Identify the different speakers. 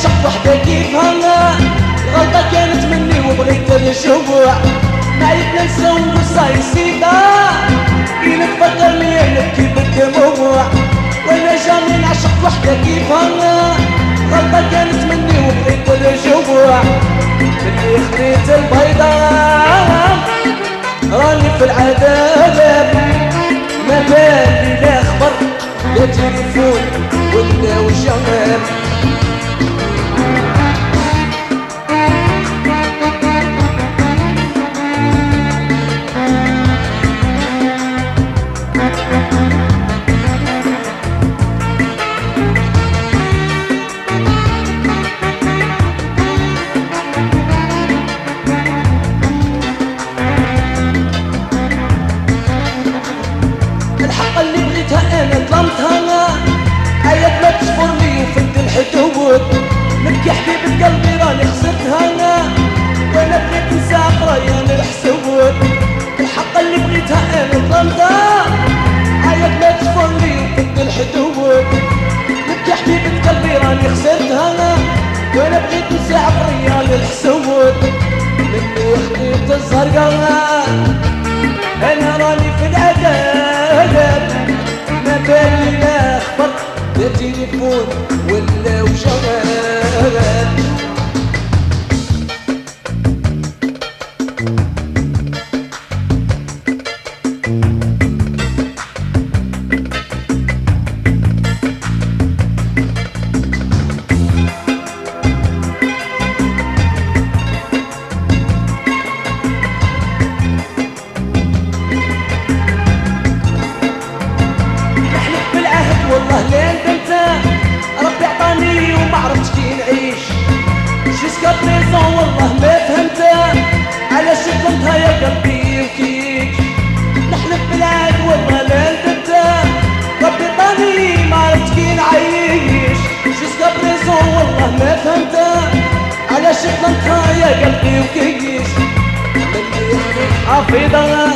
Speaker 1: عشق وحدة كيفها غلطة كانت مني وبغيت الجوع معيتنا نساوي قصة نسيتها كي نتفكر ليا نبكي بالدموع وأنا جميل؟ عشق وحدة كيفها غلطة كانت مني وبغيت الجوع مني خديت البيضاء راني في العذاب. نبكي حبيبة قلبي راني خسرتها وأنا بغيت نسى قرايا الحسود الحق اللي بغيتها أنا ظلمتها عيط ما تشفرني وفد الحدود نبكي حبيبة قلبي راني خسرتها وأنا بغيت نسى قرايا الحسود مني خديت الزرقاء أنا راني في العذاب ما بالي لا خبر لا تليفون ولا وشغال قلبي مني حافظها